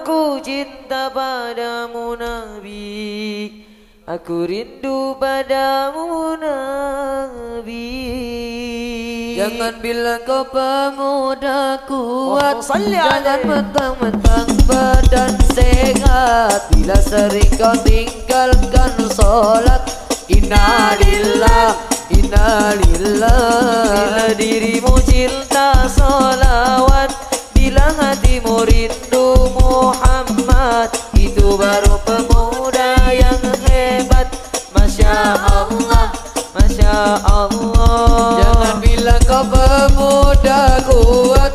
Aku cinta padamu Nabi. Aku rindu padamu Nabi. Jangan bilang kau pemuda kuat. Oh, Jangan mentang-mentang badan sehat. Bila sering kau tinggalkan sholat Innalillah, innalillah Bila dirimu cinta Itu baru pemuda yang hebat. Masya Allah, Masya Allah. Jangan bilang kau pemuda kuat.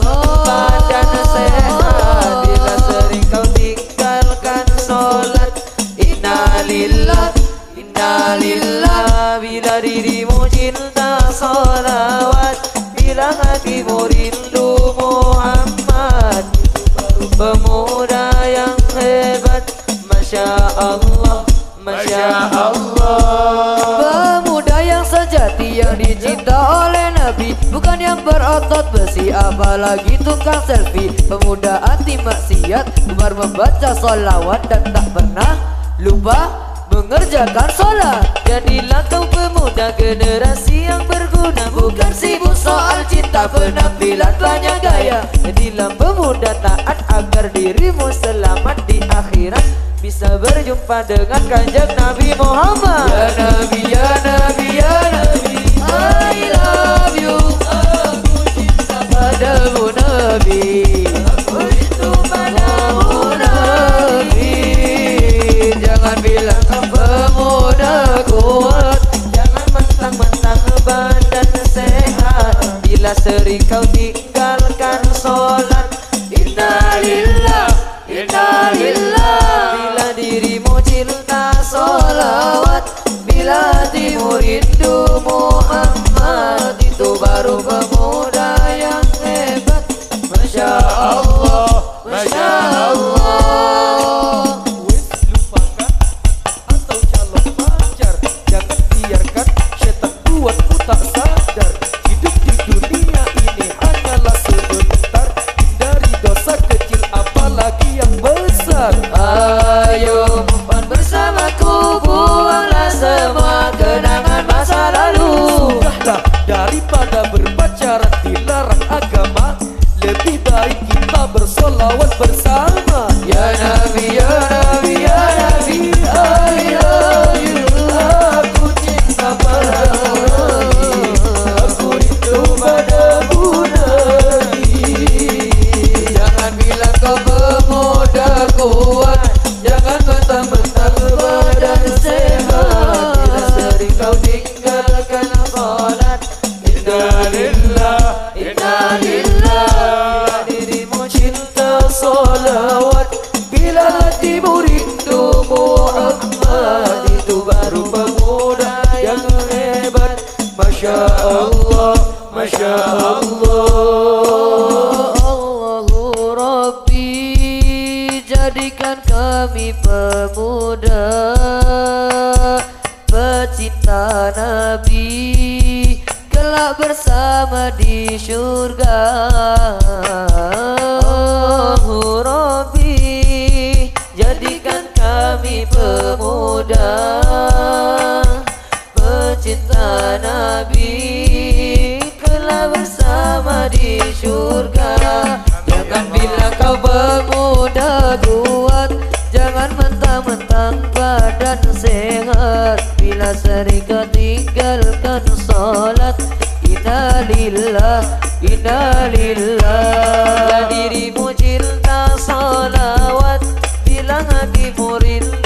Badan sehat Bila sering kau tinggalkan sholat. Innalillah Innalillah. Bila dirimu cinta sholawat Bila hatimu rindu Pemuda yang hebat Masya Allah Masya Allah. Pemuda yang sejati yang dicinta oleh Nabi Bukan yang berotot besi apalagi tukang selfie. Pemuda anti maksiat Gemar membaca solawat dan tak pernah lupa mengerjakan sholat Jadilah kau pemuda generasi yang berguna. Bukan sibuk soal cinta penampilan banyak gaya. Jadilah pemuda taat agar dirimu selamat di akhirat. Bisa berjumpa dengan kanjeng Nabi Muhammad. Ya Nabi, Ya Nabi, Ya Nabi Sering kau tinggalkan sholat Innalillah, innalillah. Bila dirimu cinta sholawat. Bila hatimu rindu Jadikan kami pemuda Pecinta Nabi Kelak bersama di surga Allahu Rabbi Jadikan kami pemuda Pecinta Nabi Kelak bersama di surga lillah inna lillah Bila dirimu cinta salawat bilang hatimu rindu